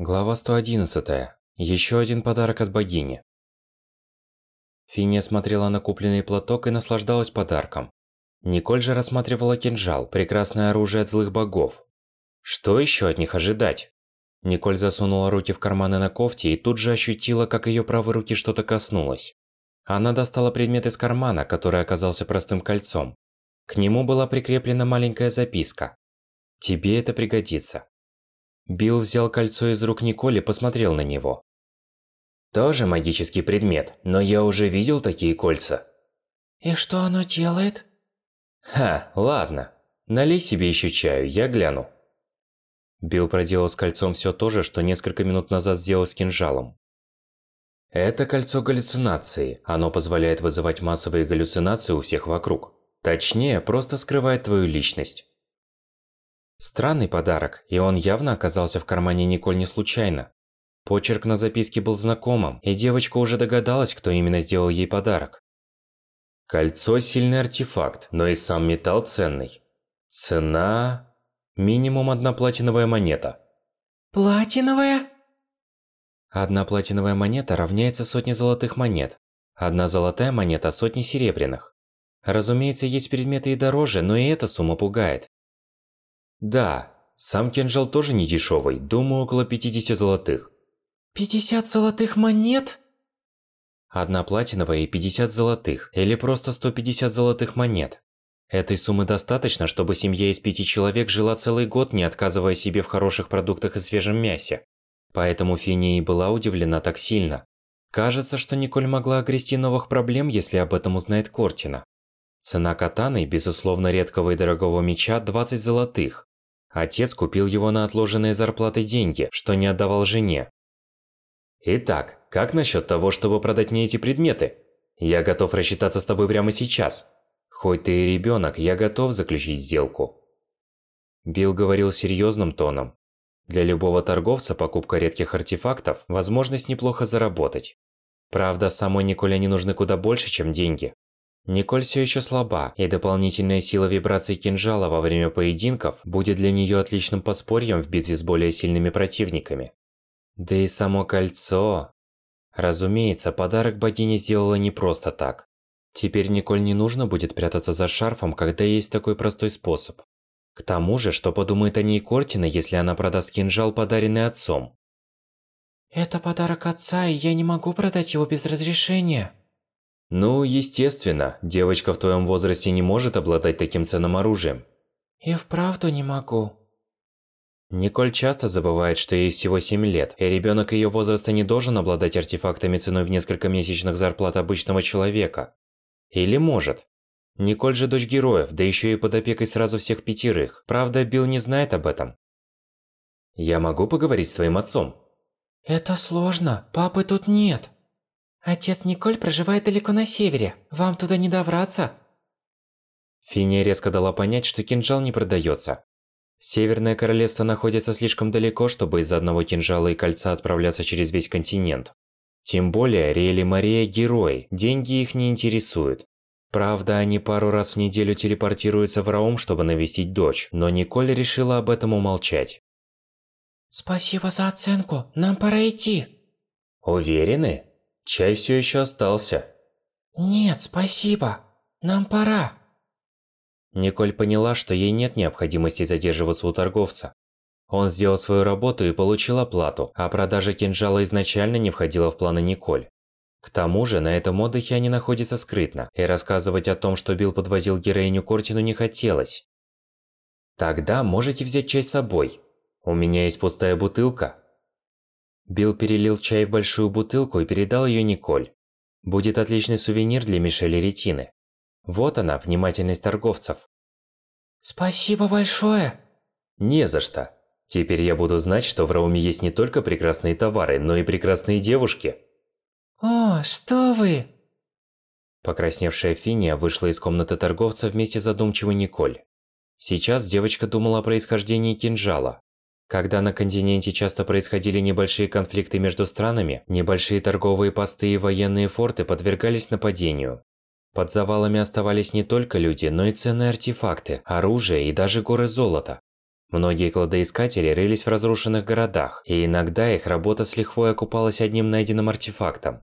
Глава 111. Еще один подарок от богини. Финия смотрела на купленный платок и наслаждалась подарком. Николь же рассматривала кинжал, прекрасное оружие от злых богов. Что еще от них ожидать? Николь засунула руки в карманы на кофте и тут же ощутила, как ее правой руки что-то коснулось. Она достала предмет из кармана, который оказался простым кольцом. К нему была прикреплена маленькая записка. «Тебе это пригодится». Билл взял кольцо из рук Николи и посмотрел на него. Тоже магический предмет, но я уже видел такие кольца. И что оно делает? Ха, ладно. Налей себе еще чаю, я гляну. Билл проделал с кольцом все то же, что несколько минут назад сделал с кинжалом. Это кольцо галлюцинации. Оно позволяет вызывать массовые галлюцинации у всех вокруг. Точнее, просто скрывает твою личность. Странный подарок, и он явно оказался в кармане Николь не случайно. Почерк на записке был знакомым, и девочка уже догадалась, кто именно сделал ей подарок. Кольцо – сильный артефакт, но и сам металл ценный. Цена… минимум одна платиновая монета. Платиновая? Одна платиновая монета равняется сотне золотых монет. Одна золотая монета – сотни серебряных. Разумеется, есть предметы и дороже, но и эта сумма пугает. Да, сам кинжал тоже не дешевый, думаю, около 50 золотых. 50 золотых монет? Одна платиновая и 50 золотых, или просто 150 золотых монет. Этой суммы достаточно, чтобы семья из пяти человек жила целый год, не отказывая себе в хороших продуктах и свежем мясе. Поэтому Финия и была удивлена так сильно. Кажется, что Николь могла огрести новых проблем, если об этом узнает Кортина. Цена катаны, безусловно редкого и дорогого меча, 20 золотых. Отец купил его на отложенные зарплаты деньги, что не отдавал жене. Итак, как насчет того, чтобы продать мне эти предметы? Я готов рассчитаться с тобой прямо сейчас. Хоть ты и ребенок, я готов заключить сделку. Билл говорил серьезным тоном. Для любого торговца покупка редких артефактов – возможность неплохо заработать. Правда, самой Николе не нужны куда больше, чем деньги. Николь все еще слаба, и дополнительная сила вибраций кинжала во время поединков будет для нее отличным подспорьем в битве с более сильными противниками. Да и само кольцо... Разумеется, подарок богине сделала не просто так. Теперь Николь не нужно будет прятаться за шарфом, когда есть такой простой способ. К тому же, что подумает о ней Кортина, если она продаст кинжал, подаренный отцом? Это подарок отца, и я не могу продать его без разрешения. Ну, естественно, девочка в твоем возрасте не может обладать таким ценным оружием. И вправду не могу. Николь часто забывает, что ей всего 7 лет, и ребенок ее возраста не должен обладать артефактами ценой в несколько месячных зарплат обычного человека. Или может. Николь же дочь героев, да еще и под опекой сразу всех пятерых. Правда, Билл не знает об этом. Я могу поговорить с своим отцом? Это сложно, папы тут нет. Отец Николь проживает далеко на севере. Вам туда не добраться. Финия резко дала понять, что кинжал не продается. Северное королевство находится слишком далеко, чтобы из-за одного кинжала и кольца отправляться через весь континент. Тем более, Риэль и Мария – герои, деньги их не интересуют. Правда, они пару раз в неделю телепортируются в Раум, чтобы навестить дочь, но Николь решила об этом умолчать. Спасибо за оценку, нам пора идти. Уверены? Чай все еще остался. Нет, спасибо. Нам пора. Николь поняла, что ей нет необходимости задерживаться у торговца. Он сделал свою работу и получил оплату, а продажа кинжала изначально не входила в планы Николь. К тому же, на этом отдыхе они находятся скрытно, и рассказывать о том, что Билл подвозил героиню Кортину не хотелось. Тогда можете взять чай с собой. У меня есть пустая бутылка. Билл перелил чай в большую бутылку и передал ее Николь. Будет отличный сувенир для Мишели Ретины. Вот она, внимательность торговцев. Спасибо большое. Не за что. Теперь я буду знать, что в Рауме есть не только прекрасные товары, но и прекрасные девушки. О, что вы? Покрасневшая Финия вышла из комнаты торговца вместе с задумчивой Николь. Сейчас девочка думала о происхождении кинжала. Когда на континенте часто происходили небольшие конфликты между странами, небольшие торговые посты и военные форты подвергались нападению. Под завалами оставались не только люди, но и ценные артефакты, оружие и даже горы золота. Многие кладоискатели рылись в разрушенных городах, и иногда их работа с лихвой окупалась одним найденным артефактом.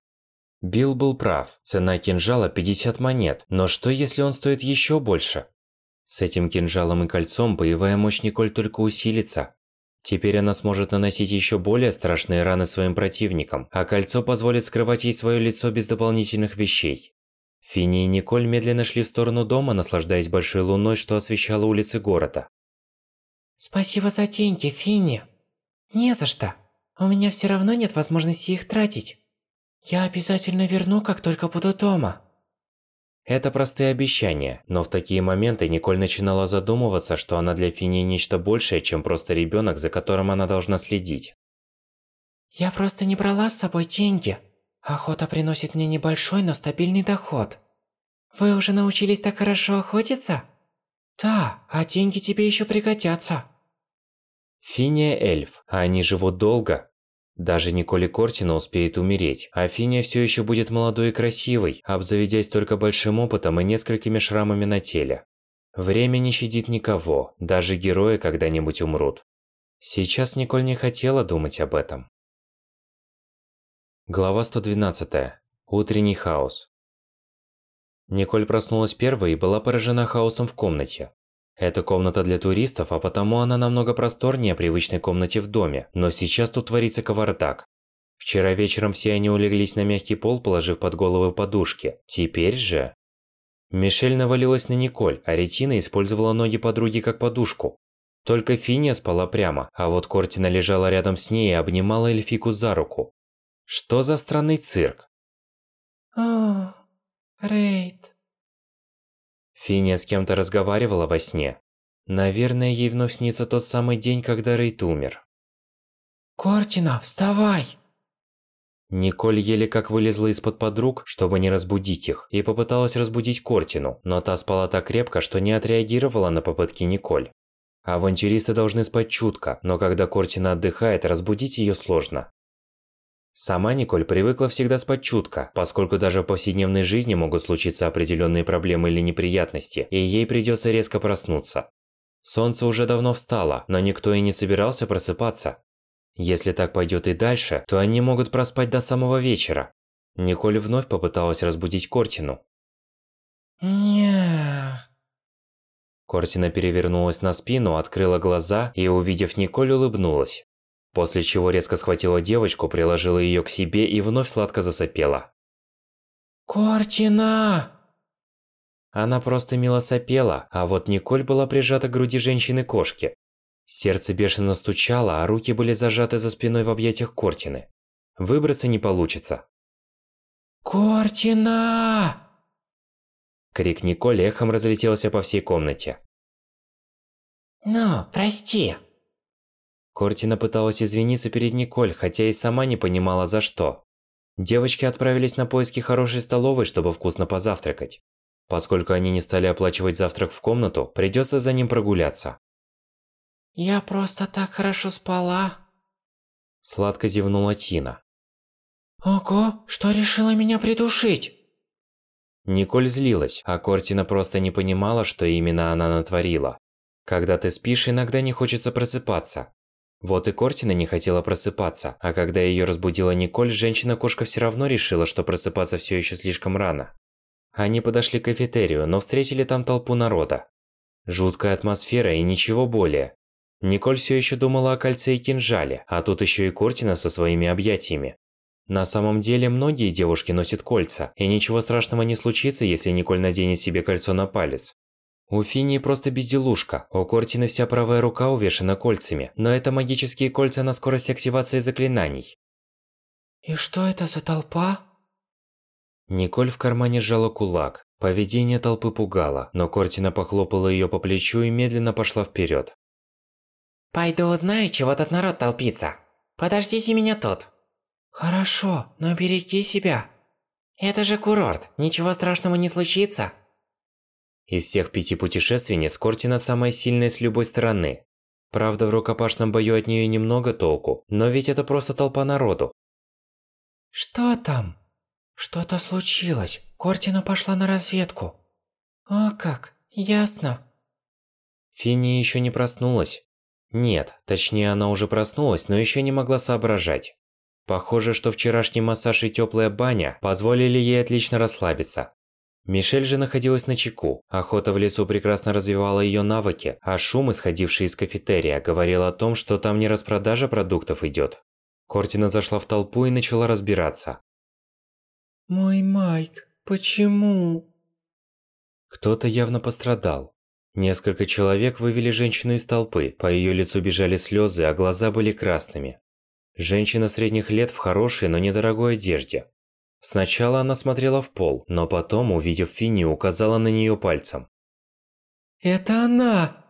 Билл был прав, цена кинжала 50 монет, но что если он стоит еще больше? С этим кинжалом и кольцом боевая мощь Николь только усилится. Теперь она сможет наносить еще более страшные раны своим противникам, а кольцо позволит скрывать ей свое лицо без дополнительных вещей. Финни и Николь медленно шли в сторону дома, наслаждаясь большой луной, что освещала улицы города. Спасибо за деньги, Финни. Не за что. У меня все равно нет возможности их тратить. Я обязательно верну, как только буду дома. Это простые обещания, но в такие моменты Николь начинала задумываться, что она для Фини нечто большее, чем просто ребенок, за которым она должна следить. Я просто не брала с собой деньги. Охота приносит мне небольшой, но стабильный доход. Вы уже научились так хорошо охотиться? Да, а деньги тебе еще пригодятся. Финия эльф, а они живут долго. Даже Николи Кортина успеет умереть, а Финия все еще будет молодой и красивой, обзаведясь только большим опытом и несколькими шрамами на теле. Время не щадит никого, даже герои когда-нибудь умрут. Сейчас Николь не хотела думать об этом. Глава 112. Утренний хаос. Николь проснулась первой и была поражена хаосом в комнате. Это комната для туристов, а потому она намного просторнее привычной комнате в доме, но сейчас тут творится кавардак. Вчера вечером все они улеглись на мягкий пол, положив под головы подушки. Теперь же... Мишель навалилась на Николь, а Ретина использовала ноги подруги как подушку. Только Финия спала прямо, а вот Кортина лежала рядом с ней и обнимала Эльфику за руку. Что за странный цирк? О, Рейд. Финия с кем-то разговаривала во сне. Наверное, ей вновь снится тот самый день, когда Рейд умер. Кортина, вставай! Николь еле как вылезла из-под подруг, чтобы не разбудить их, и попыталась разбудить Кортину, но та спала так крепко, что не отреагировала на попытки Николь. Авантюристы должны спать чутко, но когда Кортина отдыхает, разбудить ее сложно. Сама Николь привыкла всегда спать чутко, поскольку даже в повседневной жизни могут случиться определенные проблемы или неприятности, и ей придется резко проснуться. Солнце уже давно встало, но никто и не собирался просыпаться. Если так пойдет и дальше, то они могут проспать до самого вечера. Николь вновь попыталась разбудить Кортину. Не. Кортина перевернулась на спину, открыла глаза и, увидев Николь, улыбнулась. После чего резко схватила девочку, приложила ее к себе и вновь сладко засопела. Кортина! Она просто мило сопела, а вот Николь была прижата к груди женщины-кошки. Сердце бешено стучало, а руки были зажаты за спиной в объятиях Кортины. Выбраться не получится. Кортина! Крик Николь эхом разлетелся по всей комнате. Ну, прости. Кортина пыталась извиниться перед Николь, хотя и сама не понимала за что. Девочки отправились на поиски хорошей столовой, чтобы вкусно позавтракать. Поскольку они не стали оплачивать завтрак в комнату, придется за ним прогуляться. Я просто так хорошо спала. Сладко зевнула Тина. Ого, что решила меня придушить? Николь злилась, а Кортина просто не понимала, что именно она натворила. Когда ты спишь, иногда не хочется просыпаться. Вот и Кортина не хотела просыпаться, а когда ее разбудила Николь, женщина-кошка все равно решила, что просыпаться все еще слишком рано. Они подошли к кафетерию, но встретили там толпу народа. Жуткая атмосфера и ничего более. Николь все еще думала о кольце и кинжале, а тут еще и Кортина со своими объятиями. На самом деле, многие девушки носят кольца, и ничего страшного не случится, если Николь наденет себе кольцо на палец. У Финии просто безделушка, у Кортины вся правая рука увешана кольцами, но это магические кольца на скорость активации заклинаний. И что это за толпа? Николь в кармане сжала кулак. Поведение толпы пугало, но Кортина похлопала ее по плечу и медленно пошла вперед. Пойду узнаю, чего тут народ толпится. Подождите меня тут. Хорошо, но береги себя. Это же курорт, ничего страшного не случится. Из всех пяти путешественниц Кортина самая сильная с любой стороны. Правда, в рукопашном бою от нее немного толку, но ведь это просто толпа народу. Что там? Что-то случилось. Кортина пошла на разведку. О как, ясно. Финни еще не проснулась. Нет, точнее она уже проснулась, но еще не могла соображать. Похоже, что вчерашний массаж и теплая баня позволили ей отлично расслабиться. Мишель же находилась на чеку. Охота в лесу прекрасно развивала ее навыки, а шум, исходивший из кафетерия, говорил о том, что там не распродажа продуктов идет. Кортина зашла в толпу и начала разбираться. Мой Майк, почему? Кто-то явно пострадал. Несколько человек вывели женщину из толпы, по ее лицу бежали слезы, а глаза были красными. Женщина средних лет в хорошей, но недорогой одежде. Сначала она смотрела в пол, но потом, увидев Финни, указала на нее пальцем. «Это она!»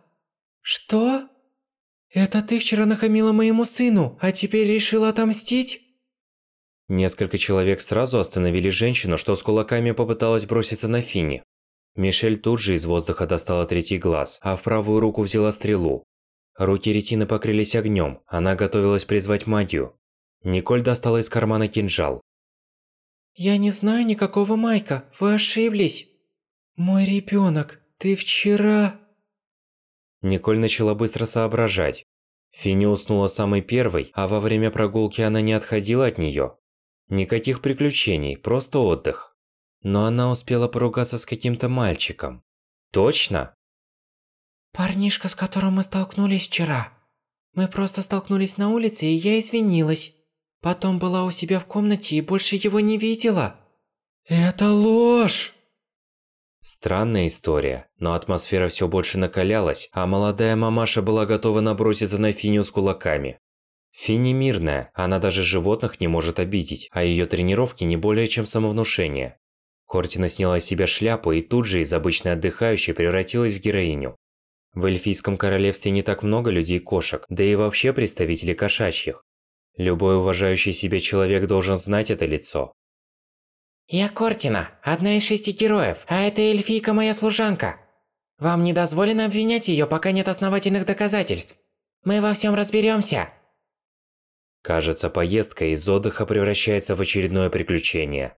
«Что? Это ты вчера нахамила моему сыну, а теперь решила отомстить?» Несколько человек сразу остановили женщину, что с кулаками попыталась броситься на Финни. Мишель тут же из воздуха достала третий глаз, а в правую руку взяла стрелу. Руки Ретины покрылись огнем, она готовилась призвать магию. Николь достала из кармана кинжал. «Я не знаю никакого Майка, вы ошиблись. Мой ребенок, ты вчера...» Николь начала быстро соображать. Финни уснула самой первой, а во время прогулки она не отходила от нее. Никаких приключений, просто отдых. Но она успела поругаться с каким-то мальчиком. Точно? Парнишка, с которым мы столкнулись вчера. Мы просто столкнулись на улице, и я извинилась. Потом была у себя в комнате и больше его не видела. Это ложь! Странная история, но атмосфера все больше накалялась, а молодая мамаша была готова наброситься на Финю с кулаками. Финни мирная, она даже животных не может обидеть, а ее тренировки не более чем самовнушение. Кортина сняла с себя шляпу и тут же из обычной отдыхающей превратилась в героиню. В эльфийском королевстве не так много людей-кошек, да и вообще представителей кошачьих. Любой уважающий себя человек должен знать это лицо. Я Кортина, одна из шести героев, а эта эльфийка моя служанка. Вам не дозволено обвинять ее, пока нет основательных доказательств. Мы во всем разберемся. Кажется, поездка из отдыха превращается в очередное приключение.